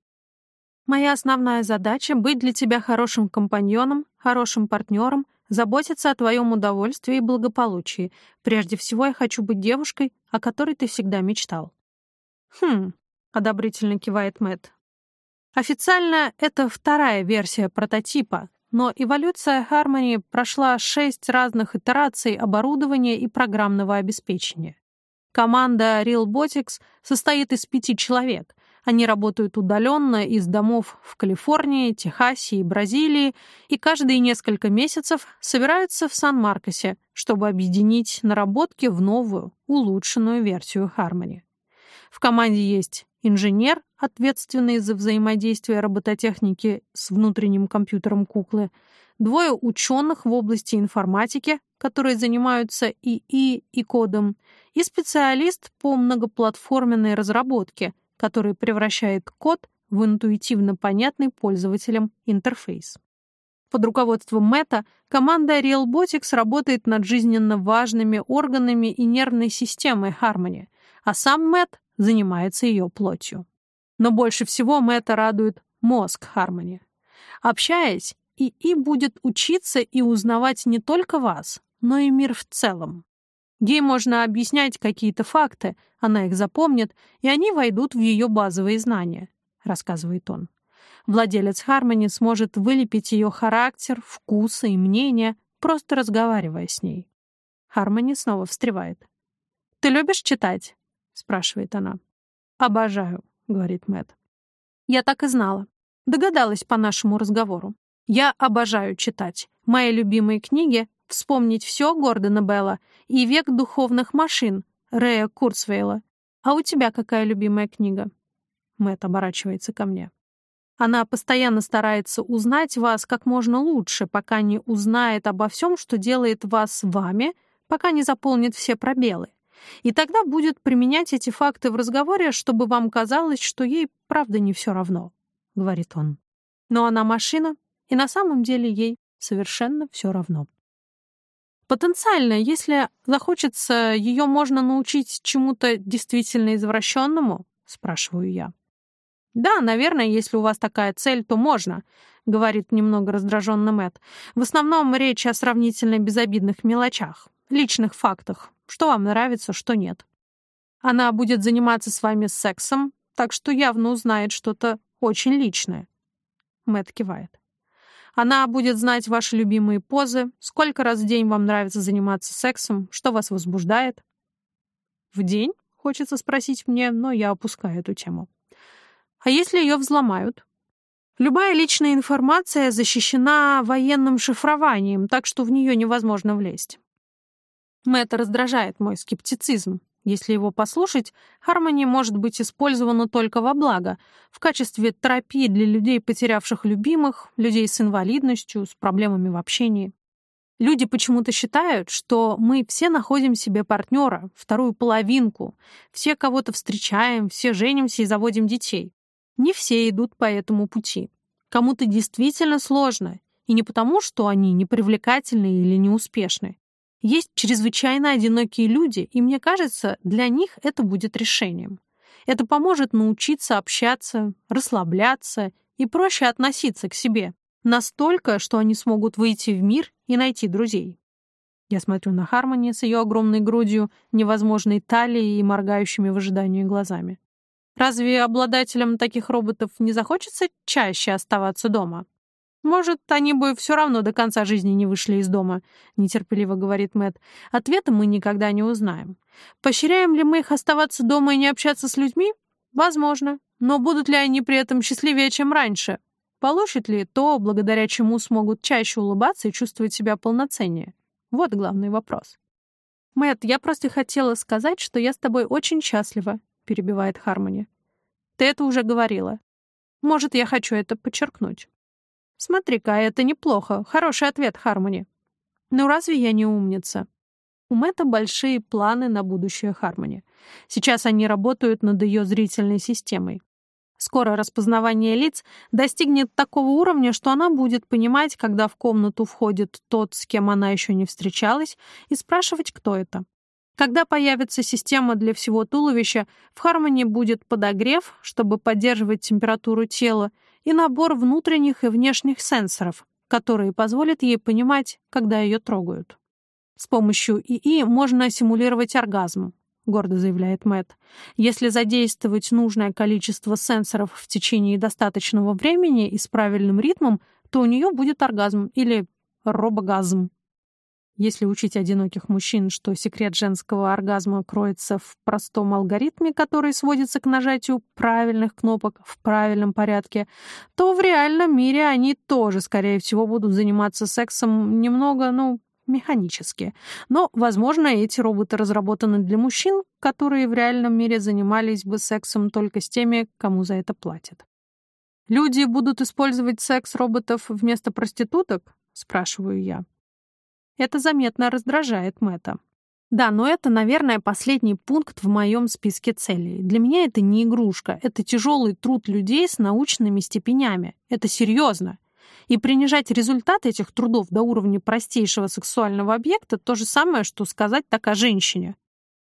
Моя основная задача — быть для тебя хорошим компаньоном, хорошим партнером, заботиться о твоем удовольствии и благополучии. Прежде всего, я хочу быть девушкой, о которой ты всегда мечтал». «Хм», — одобрительно кивает Мэтт. Официально это вторая версия прототипа, но эволюция Harmony прошла шесть разных итераций оборудования и программного обеспечения. Команда Realbotics состоит из пяти человек, они работают удаленно из домов в Калифорнии, Техасе и Бразилии и каждые несколько месяцев собираются в Сан-Маркосе, чтобы объединить наработки в новую, улучшенную версию Harmony. В команде есть инженер, ответственный за взаимодействие робототехники с внутренним компьютером куклы, двое ученых в области информатики, которые занимаются ИИ и кодом, и специалист по многоплатформенной разработке, который превращает код в интуитивно понятный пользователям интерфейс. Под руководством Мэтта команда Realbotics работает над жизненно важными органами и нервной системой Harmony, а сам Мэтт занимается ее плотью. Но больше всего Мэтта радует мозг Harmony. Общаясь, ИИ будет учиться и узнавать не только вас, но и мир в целом. Ей можно объяснять какие-то факты, она их запомнит, и они войдут в ее базовые знания, рассказывает он. Владелец Хармони сможет вылепить ее характер, вкусы и мнения, просто разговаривая с ней. Хармони снова встревает. «Ты любишь читать?» — спрашивает она. «Обожаю», — говорит Мэтт. «Я так и знала. Догадалась по нашему разговору. Я обожаю читать. Мои любимые книги «Вспомнить все» Гордона Белла и «Век духовных машин» Рэя Курцвейла. А у тебя какая любимая книга? Мэтт оборачивается ко мне. Она постоянно старается узнать вас как можно лучше, пока не узнает обо всем, что делает вас вами, пока не заполнит все пробелы. И тогда будет применять эти факты в разговоре, чтобы вам казалось, что ей правда не все равно, — говорит он. Но она машина, и на самом деле ей совершенно все равно. Потенциально, если захочется, ее можно научить чему-то действительно извращенному? Спрашиваю я. «Да, наверное, если у вас такая цель, то можно», — говорит немного раздраженно Мэт. «В основном речь о сравнительно безобидных мелочах, личных фактах, что вам нравится, что нет. Она будет заниматься с вами сексом, так что явно узнает что-то очень личное». Мэт кивает. Она будет знать ваши любимые позы, сколько раз в день вам нравится заниматься сексом, что вас возбуждает. В день? Хочется спросить мне, но я опускаю эту тему. А если ее взломают? Любая личная информация защищена военным шифрованием, так что в нее невозможно влезть. Мэтт раздражает мой скептицизм. Если его послушать, Хармони может быть использована только во благо, в качестве терапии для людей, потерявших любимых, людей с инвалидностью, с проблемами в общении. Люди почему-то считают, что мы все находим себе партнера, вторую половинку, все кого-то встречаем, все женимся и заводим детей. Не все идут по этому пути. Кому-то действительно сложно, и не потому, что они непривлекательны или неуспешны. Есть чрезвычайно одинокие люди, и мне кажется, для них это будет решением. Это поможет научиться общаться, расслабляться и проще относиться к себе. Настолько, что они смогут выйти в мир и найти друзей. Я смотрю на Хармони с ее огромной грудью, невозможной талией и моргающими в ожидании глазами. Разве обладателям таких роботов не захочется чаще оставаться дома? Может, они бы все равно до конца жизни не вышли из дома, нетерпеливо говорит Мэт. Ответа мы никогда не узнаем. Поощряем ли мы их оставаться дома и не общаться с людьми? Возможно. Но будут ли они при этом счастливее, чем раньше? Получат ли то, благодаря чему смогут чаще улыбаться и чувствовать себя полноценнее? Вот главный вопрос. Мэт, я просто хотела сказать, что я с тобой очень счастлива, перебивает Хармони. Ты это уже говорила. Может, я хочу это подчеркнуть. Смотри-ка, это неплохо. Хороший ответ, Хармони. Ну разве я не умница? У Мэтта большие планы на будущее Хармони. Сейчас они работают над ее зрительной системой. Скоро распознавание лиц достигнет такого уровня, что она будет понимать, когда в комнату входит тот, с кем она еще не встречалась, и спрашивать, кто это. Когда появится система для всего туловища, в Хармони будет подогрев, чтобы поддерживать температуру тела, и набор внутренних и внешних сенсоров, которые позволят ей понимать, когда ее трогают. С помощью ИИ можно симулировать оргазм, гордо заявляет Мэтт. Если задействовать нужное количество сенсоров в течение достаточного времени и с правильным ритмом, то у нее будет оргазм или робогазм. Если учить одиноких мужчин, что секрет женского оргазма кроется в простом алгоритме, который сводится к нажатию правильных кнопок в правильном порядке, то в реальном мире они тоже, скорее всего, будут заниматься сексом немного, ну, механически. Но, возможно, эти роботы разработаны для мужчин, которые в реальном мире занимались бы сексом только с теми, кому за это платят. «Люди будут использовать секс-роботов вместо проституток?» — спрашиваю я. Это заметно раздражает Мэтта. Да, но это, наверное, последний пункт в моем списке целей. Для меня это не игрушка, это тяжелый труд людей с научными степенями. Это серьезно. И принижать результат этих трудов до уровня простейшего сексуального объекта то же самое, что сказать так о женщине.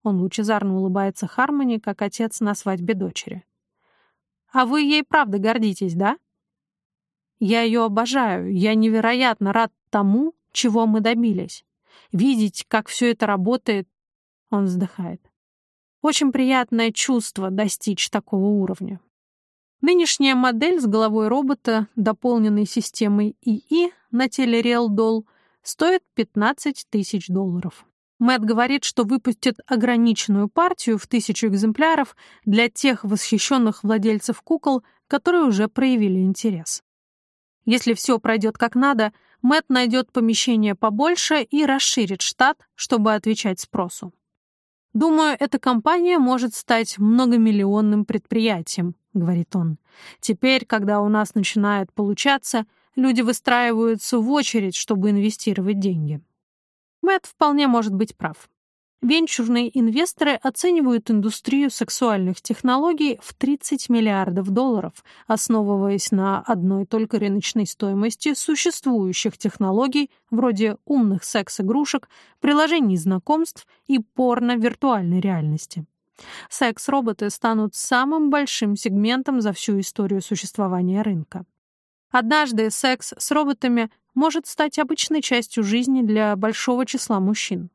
Он лучезарно улыбается Хармони, как отец на свадьбе дочери. «А вы ей правда гордитесь, да?» «Я ее обожаю. Я невероятно рад тому, чего мы добились. Видеть, как все это работает, он вздыхает. Очень приятное чувство достичь такого уровня. Нынешняя модель с головой робота, дополненной системой ИИ на теле Doll, стоит 15 тысяч долларов. Мэтт говорит, что выпустит ограниченную партию в тысячу экземпляров для тех восхищенных владельцев кукол, которые уже проявили интерес. Если все пройдет как надо, Мэт найдет помещение побольше и расширит штат, чтобы отвечать спросу. «Думаю, эта компания может стать многомиллионным предприятием», — говорит он. «Теперь, когда у нас начинает получаться, люди выстраиваются в очередь, чтобы инвестировать деньги». Мэт вполне может быть прав. Венчурные инвесторы оценивают индустрию сексуальных технологий в 30 миллиардов долларов, основываясь на одной только рыночной стоимости существующих технологий вроде умных секс-игрушек, приложений знакомств и порно виртуальной реальности. Секс-роботы станут самым большим сегментом за всю историю существования рынка. Однажды секс с роботами может стать обычной частью жизни для большого числа мужчин.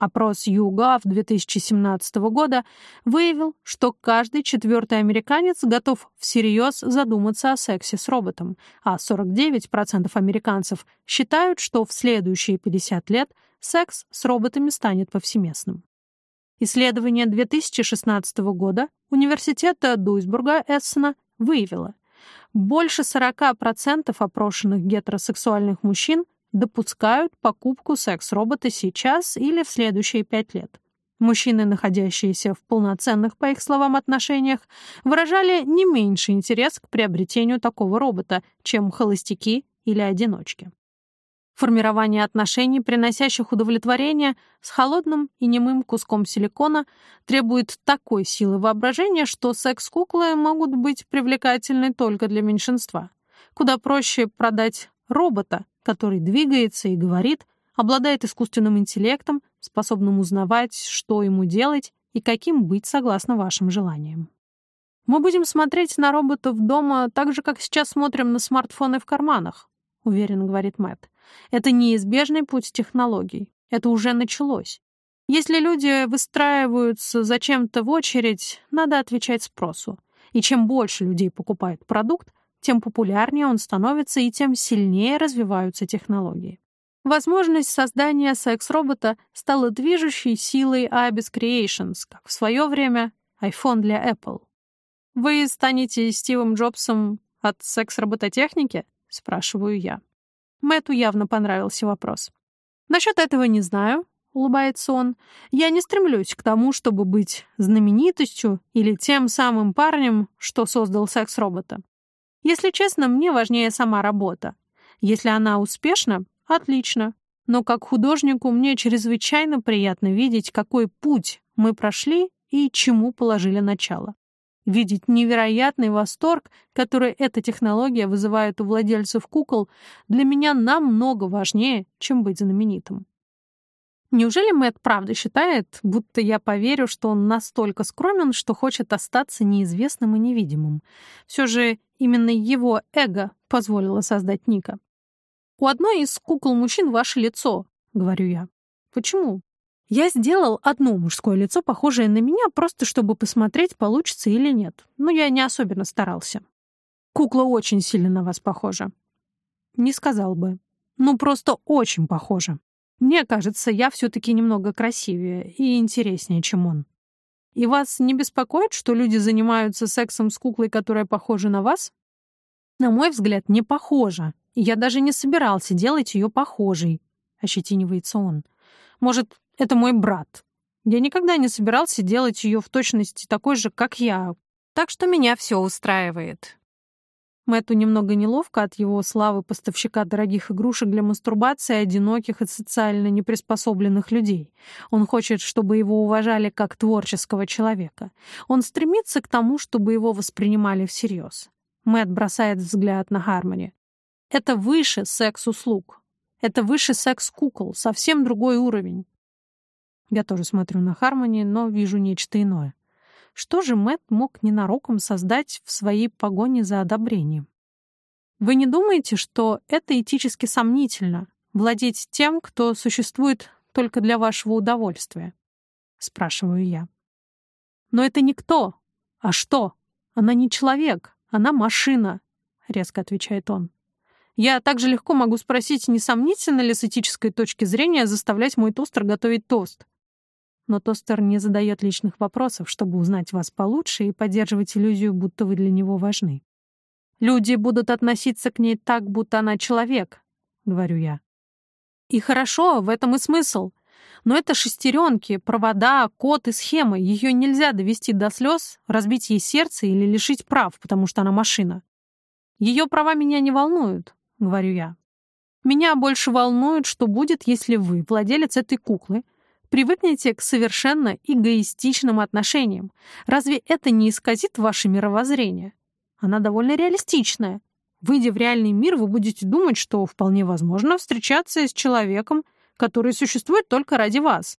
Опрос YouGov 2017 года выявил, что каждый четвертый американец готов всерьез задуматься о сексе с роботом, а 49% американцев считают, что в следующие 50 лет секс с роботами станет повсеместным. Исследование 2016 года Университета Дуйсбурга Эссена выявило, больше 40% опрошенных гетеросексуальных мужчин допускают покупку секс-робота сейчас или в следующие пять лет. Мужчины, находящиеся в полноценных, по их словам, отношениях, выражали не меньший интерес к приобретению такого робота, чем холостяки или одиночки. Формирование отношений, приносящих удовлетворение, с холодным и немым куском силикона требует такой силы воображения, что секс-куклы могут быть привлекательны только для меньшинства. Куда проще продать робота, который двигается и говорит, обладает искусственным интеллектом, способным узнавать, что ему делать и каким быть согласно вашим желаниям. Мы будем смотреть на роботов дома так же, как сейчас смотрим на смартфоны в карманах, уверенно говорит Мэтт. Это неизбежный путь технологий. Это уже началось. Если люди выстраиваются зачем-то в очередь, надо отвечать спросу. И чем больше людей покупает продукт, тем популярнее он становится и тем сильнее развиваются технологии. Возможность создания секс-робота стала движущей силой Abyss Creations, как в свое время iPhone для Apple. «Вы станете Стивом Джобсом от секс-робототехники?» — спрашиваю я. Мэтту явно понравился вопрос. «Насчет этого не знаю», — улыбается он. «Я не стремлюсь к тому, чтобы быть знаменитостью или тем самым парнем, что создал секс-робота. Если честно, мне важнее сама работа. Если она успешна, отлично. Но как художнику мне чрезвычайно приятно видеть, какой путь мы прошли и чему положили начало. Видеть невероятный восторг, который эта технология вызывает у владельцев кукол, для меня намного важнее, чем быть знаменитым. Неужели Мэтт правда считает, будто я поверю, что он настолько скромен, что хочет остаться неизвестным и невидимым? Все же именно его эго позволило создать Ника. «У одной из кукол мужчин ваше лицо», — говорю я. «Почему?» Я сделал одно мужское лицо, похожее на меня, просто чтобы посмотреть, получится или нет. Но я не особенно старался. Кукла очень сильно на вас похожа. Не сказал бы. Ну, просто очень похожа. Мне кажется, я все-таки немного красивее и интереснее, чем он. И вас не беспокоит, что люди занимаются сексом с куклой, которая похожа на вас? На мой взгляд, не похожа. Я даже не собирался делать ее похожей, — ощетинивается он. Может, это мой брат. Я никогда не собирался делать ее в точности такой же, как я. Так что меня все устраивает. Мэтту немного неловко от его славы поставщика дорогих игрушек для мастурбации одиноких и социально неприспособленных людей. Он хочет, чтобы его уважали как творческого человека. Он стремится к тому, чтобы его воспринимали всерьез. Мэтт бросает взгляд на Хармони. Это выше секс-услуг. Это выше секс-кукол, совсем другой уровень. Я тоже смотрю на Хармони, но вижу нечто иное. Что же Мэт мог ненароком создать в своей погоне за одобрением? Вы не думаете, что это этически сомнительно — владеть тем, кто существует только для вашего удовольствия? Спрашиваю я. Но это не кто. А что? Она не человек, она машина, резко отвечает он. Я также легко могу спросить, не сомнительно ли с этической точки зрения заставлять мой тостер готовить тост? Но Тостер не задает личных вопросов, чтобы узнать вас получше и поддерживать иллюзию, будто вы для него важны. «Люди будут относиться к ней так, будто она человек», — говорю я. И хорошо, в этом и смысл. Но это шестеренки, провода, код и схемы. Ее нельзя довести до слез, разбить ей сердце или лишить прав, потому что она машина. Ее права меня не волнуют, говорю я. Меня больше волнует, что будет, если вы, владелец этой куклы, Привыкните к совершенно эгоистичным отношениям. Разве это не исказит ваше мировоззрение? Она довольно реалистичная. Выйдя в реальный мир, вы будете думать, что вполне возможно встречаться с человеком, который существует только ради вас.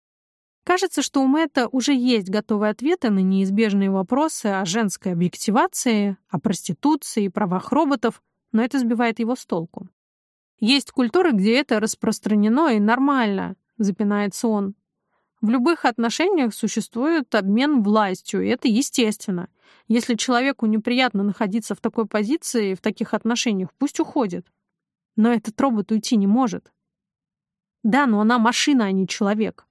Кажется, что у Мэтта уже есть готовые ответы на неизбежные вопросы о женской объективации, о проституции правах роботов, но это сбивает его с толку. Есть культуры, где это распространено и нормально, запинается он. В любых отношениях существует обмен властью, и это естественно. Если человеку неприятно находиться в такой позиции, в таких отношениях, пусть уходит. Но этот робот уйти не может. Да, но она машина, а не человек.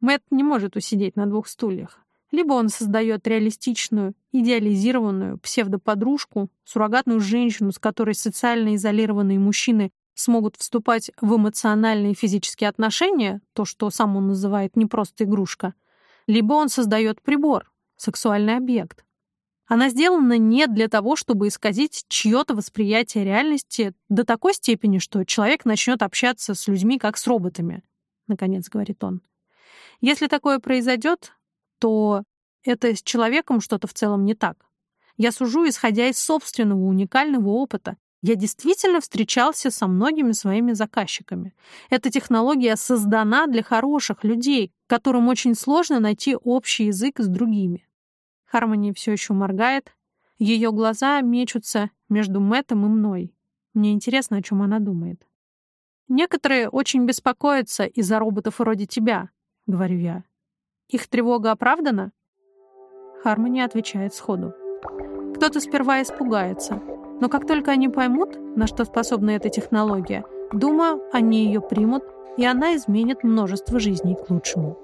Мэт не может усидеть на двух стульях. Либо он создает реалистичную, идеализированную псевдоподружку, суррогатную женщину, с которой социально изолированные мужчины смогут вступать в эмоциональные и физические отношения, то, что сам он называет не просто игрушка, либо он создает прибор, сексуальный объект. Она сделана не для того, чтобы исказить чье-то восприятие реальности до такой степени, что человек начнет общаться с людьми как с роботами, наконец говорит он. Если такое произойдет, то это с человеком что-то в целом не так. Я сужу, исходя из собственного уникального опыта. Я действительно встречался со многими своими заказчиками. Эта технология создана для хороших людей, которым очень сложно найти общий язык с другими. Хармони все еще моргает. Ее глаза мечутся между Мэттом и мной. Мне интересно, о чем она думает. «Некоторые очень беспокоятся из-за роботов вроде тебя», — говорю я. Их тревога оправдана? Хармони отвечает сходу. Кто-то сперва испугается, но как только они поймут, на что способна эта технология, думаю, они ее примут, и она изменит множество жизней к лучшему.